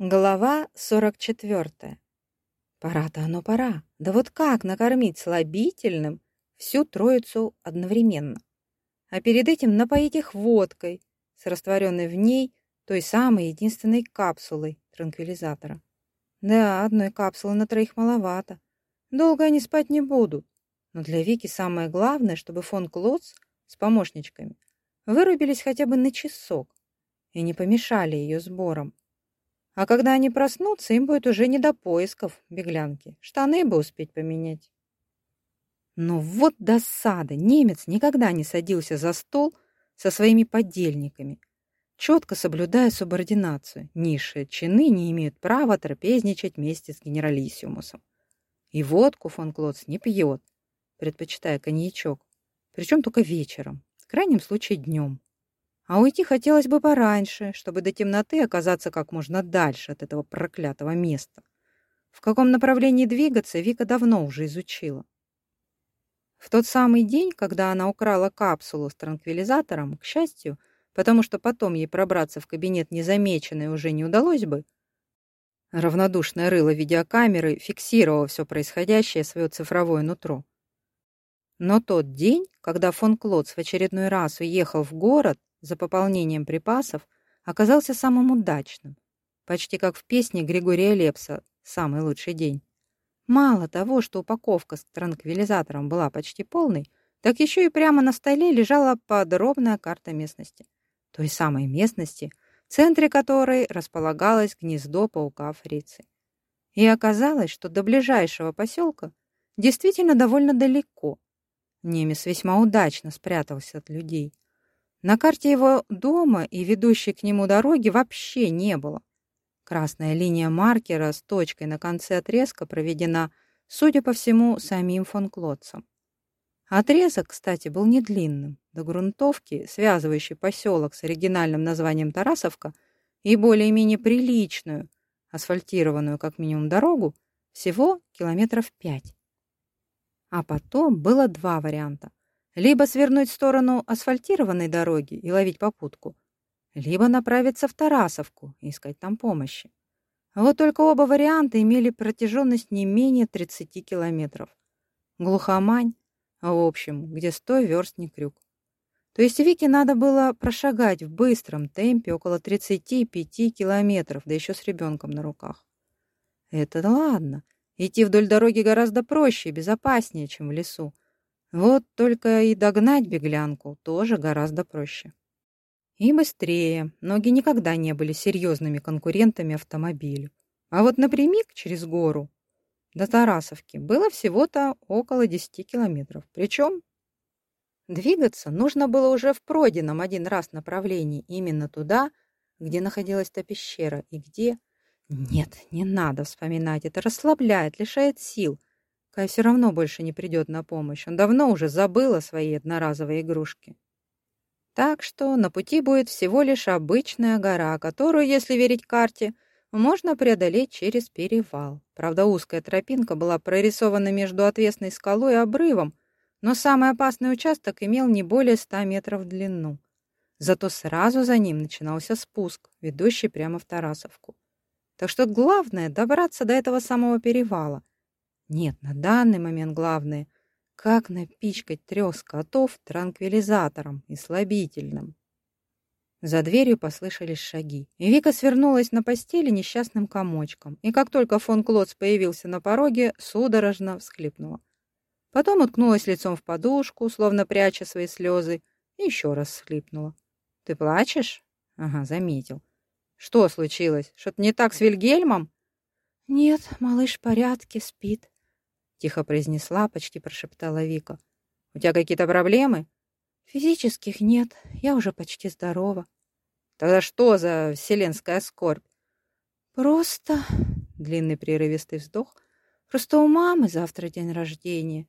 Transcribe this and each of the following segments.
Глава 44. Пора-то оно пора. Да вот как накормить слабительным всю троицу одновременно? А перед этим напоить их водкой с растворенной в ней той самой единственной капсулой транквилизатора. Да, одной капсулы на троих маловато. Долго они спать не будут. Но для Вики самое главное, чтобы фон Клоц с помощничками вырубились хотя бы на часок и не помешали ее сборам. А когда они проснутся, им будет уже не до поисков беглянки. Штаны бы успеть поменять. Но вот досада! Немец никогда не садился за стол со своими подельниками, четко соблюдая субординацию. Низшие чины не имеют права трапезничать вместе с генералиссимусом. И водку фон Клотс не пьет, предпочитая коньячок. Причем только вечером, в крайнем случае днем. А уйти хотелось бы пораньше, чтобы до темноты оказаться как можно дальше от этого проклятого места. В каком направлении двигаться, Вика давно уже изучила. В тот самый день, когда она украла капсулу с транквилизатором, к счастью, потому что потом ей пробраться в кабинет незамеченной уже не удалось бы, равнодушное рыло видеокамеры фиксировало все происходящее свое цифровое нутро. Но тот день, когда фон Клотц в очередной раз уехал в город, за пополнением припасов оказался самым удачным, почти как в песне Григория Лепса «Самый лучший день». Мало того, что упаковка с транквилизатором была почти полной, так еще и прямо на столе лежала подробная карта местности. Той самой местности, в центре которой располагалось гнездо паука-фрицы. И оказалось, что до ближайшего поселка действительно довольно далеко. Немец весьма удачно спрятался от людей. На карте его дома и ведущей к нему дороги вообще не было. Красная линия маркера с точкой на конце отрезка проведена, судя по всему, самим фон Клотцем. Отрезок, кстати, был не длинным. До грунтовки, связывающей поселок с оригинальным названием Тарасовка и более-менее приличную, асфальтированную как минимум дорогу, всего километров пять. А потом было два варианта – либо свернуть в сторону асфальтированной дороги и ловить попутку, либо направиться в Тарасовку и искать там помощи. Вот только оба варианта имели протяженность не менее 30 километров. Глухомань, а в общем, где сто верст не крюк. То есть Вике надо было прошагать в быстром темпе около 35 километров, да еще с ребенком на руках. Это ладно. Идти вдоль дороги гораздо проще и безопаснее, чем в лесу. Вот только и догнать беглянку тоже гораздо проще. И быстрее. Ноги никогда не были серьезными конкурентами автомобилю. А вот напрямик через гору до Тарасовки было всего-то около 10 километров. Причем двигаться нужно было уже в пройденном один раз направлении, именно туда, где находилась та пещера и где... Нет, не надо вспоминать, это расслабляет, лишает сил. Кай все равно больше не придет на помощь. Он давно уже забыл о своей одноразовой игрушке. Так что на пути будет всего лишь обычная гора, которую, если верить карте, можно преодолеть через перевал. Правда, узкая тропинка была прорисована между отвесной скалой и обрывом, но самый опасный участок имел не более ста метров в длину. Зато сразу за ним начинался спуск, ведущий прямо в Тарасовку. Так что главное — добраться до этого самого перевала — нет, на данный момент главное, как напичкать трех скотов транквилизатором и слабительным. За дверью послышались шаги, и Вика свернулась на постели несчастным комочком, и как только фон Клотц появился на пороге, судорожно всхлипнула. Потом уткнулась лицом в подушку, словно пряча свои слезы, и еще раз всхлипнула. «Ты плачешь?» «Ага, заметил. Что случилось? Что-то не так с Вильгельмом?» «Нет, малыш в порядке, спит», тихо произнесла, почти прошептала Вика. У тебя какие-то проблемы? Физических нет, я уже почти здорова. Тогда что за вселенская скорбь? Просто длинный прерывистый вздох. Просто у мамы завтра день рождения.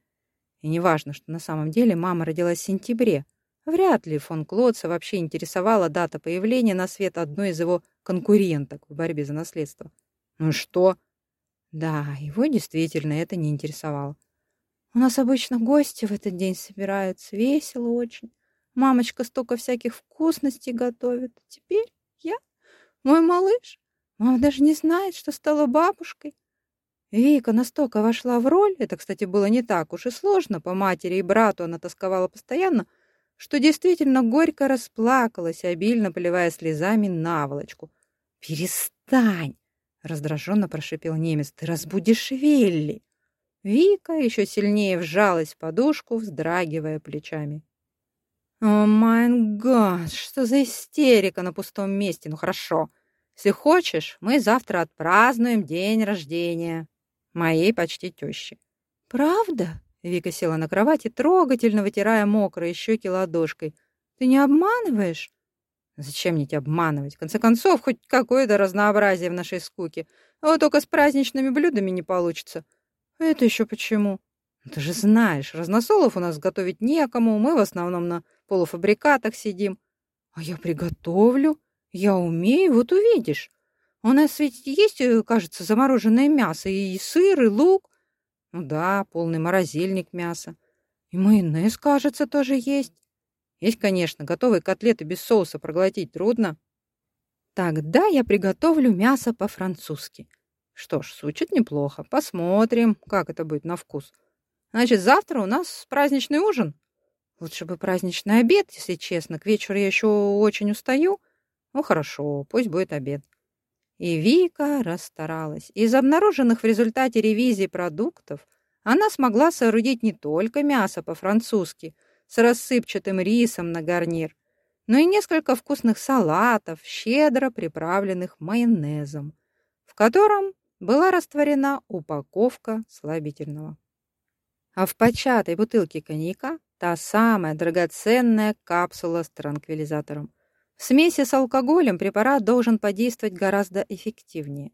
И неважно, что на самом деле мама родилась в сентябре. Вряд ли фон Клодца вообще интересовала дата появления на свет одной из его конкуренток в борьбе за наследство. Ну что? Да, его действительно это не интересовало. У нас обычно гости в этот день собираются. Весело очень. Мамочка столько всяких вкусностей готовит. Теперь я, мой малыш, Мама даже не знает, что стала бабушкой. Вика настолько вошла в роль, это, кстати, было не так уж и сложно, по матери и брату она тосковала постоянно, что действительно горько расплакалась, обильно поливая слезами наволочку. «Перестань!» — раздраженно прошипел немец. «Ты разбудишь Вилли!» Вика еще сильнее вжалась в подушку, вздрагивая плечами. «О, май гад, что за истерика на пустом месте? Ну хорошо, если хочешь, мы завтра отпразднуем день рождения моей почти тещи». «Правда?» — Вика села на кровати, трогательно вытирая мокрые щеки ладошкой. «Ты не обманываешь?» «Зачем мне тебя обманывать? В конце концов, хоть какое-то разнообразие в нашей скуке. А вот только с праздничными блюдами не получится. Это еще почему? Ну, ты же знаешь, разносолов у нас готовить некому, мы в основном на полуфабрикатах сидим. А я приготовлю, я умею, вот увидишь. У нас ведь есть, э, кажется, замороженное мясо, и сыр, и лук. Ну да, полный морозильник мяса. И майонез, кажется, тоже есть. Есть, конечно, готовые котлеты без соуса проглотить трудно. Тогда я приготовлю мясо по-французски. Что ж, звучит неплохо. Посмотрим, как это будет на вкус. Значит, завтра у нас праздничный ужин. Лучше бы праздничный обед, если честно. К вечеру я еще очень устаю. Ну, хорошо, пусть будет обед. И Вика расстаралась. Из обнаруженных в результате ревизии продуктов она смогла соорудить не только мясо по-французски с рассыпчатым рисом на гарнир, но и несколько вкусных салатов, щедро приправленных майонезом, в котором была растворена упаковка слабительного. А в початой бутылке коньяка та самая драгоценная капсула с транквилизатором. В смеси с алкоголем препарат должен подействовать гораздо эффективнее.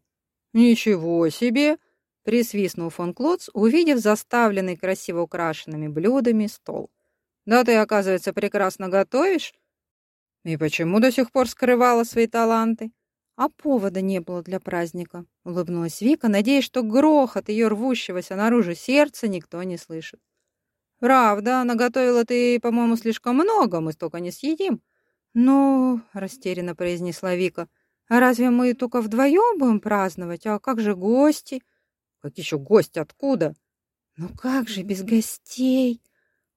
«Ничего себе!» — присвистнул фон Клотц, увидев заставленный красиво украшенными блюдами стол. «Да ты, оказывается, прекрасно готовишь? И почему до сих пор скрывала свои таланты?» А повода не было для праздника, улыбнулась Вика, надеясь, что грохот ее рвущегося наружу сердца никто не слышит. Правда, наготовила ты, по-моему, слишком много, мы столько не съедим. Ну, растерянно произнесла Вика. А разве мы только вдвоем будем праздновать? А как же гости? Как еще гости? Откуда? Ну как же без гостей?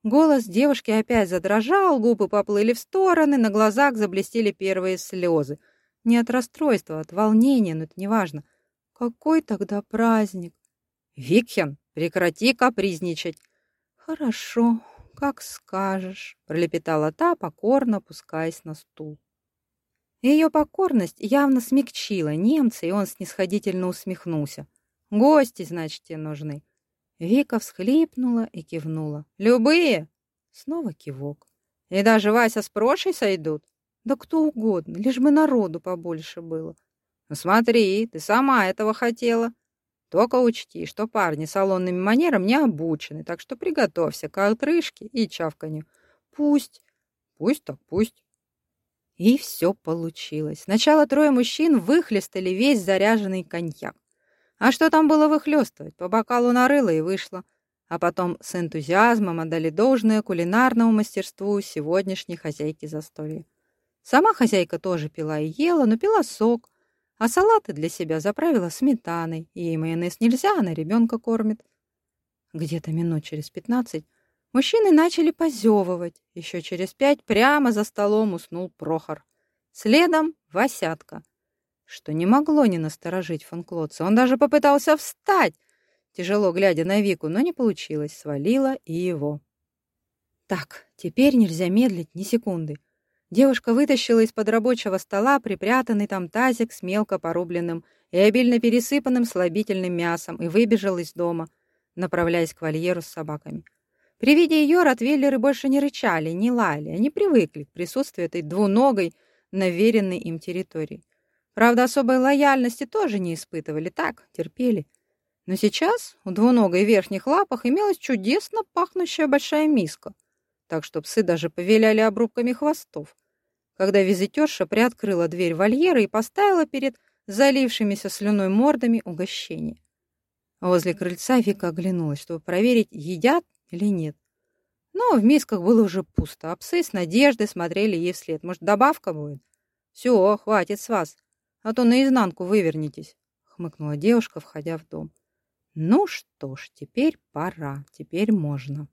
Голос девушки опять задрожал, губы поплыли в стороны, на глазах заблестели первые слезы. Не от расстройства, от волнения, но это неважно. Какой тогда праздник? Викхен, прекрати капризничать. Хорошо, как скажешь, пролепетала та, покорно опускаясь на стул. Ее покорность явно смягчила немца, и он снисходительно усмехнулся. «Гости, значит, тебе нужны». Вика всхлипнула и кивнула. «Любые?» Снова кивок. «И даже Вася с Прошей сойдут?» Да кто угодно, лишь бы народу побольше было. Ну смотри, ты сама этого хотела. Только учти, что парни салонными манерам не обучены, так что приготовься к отрыжке и чавканью. Пусть, пусть так пусть. И все получилось. Сначала трое мужчин выхлестали весь заряженный коньяк. А что там было выхлестывать? По бокалу нарыло и вышло. А потом с энтузиазмом отдали должное кулинарному мастерству сегодняшней хозяйки застолья. Сама хозяйка тоже пила и ела, но пила сок, а салаты для себя заправила сметаной, и майонез нельзя, она ребенка кормит. Где-то минут через пятнадцать мужчины начали позевывать. Еще через пять прямо за столом уснул Прохор. Следом Васятка, что не могло не насторожить фон Клотца. Он даже попытался встать, тяжело глядя на Вику, но не получилось, свалила и его. Так, теперь нельзя медлить ни секунды. Девушка вытащила из-под рабочего стола припрятанный там тазик с мелко порубленным и обильно пересыпанным слабительным мясом и выбежала из дома, направляясь к вольеру с собаками. При виде ее ротвейлеры больше не рычали, не лаяли, они привыкли к присутствию этой двуногой, наверенной им территории. Правда, особой лояльности тоже не испытывали, так, терпели. Но сейчас у двуногой верхних лапах имелась чудесно пахнущая большая миска, так что псы даже повеляли обрубками хвостов когда визитерша приоткрыла дверь вольера и поставила перед залившимися слюной мордами угощение. Возле крыльца Вика оглянулась, чтобы проверить, едят или нет. Но в мисках было уже пусто, а псы с надеждой смотрели ей вслед. Может, добавка будет? Все, хватит с вас. А то наизнанку вывернетесь», — хмыкнула девушка, входя в дом. «Ну что ж, теперь пора, теперь можно».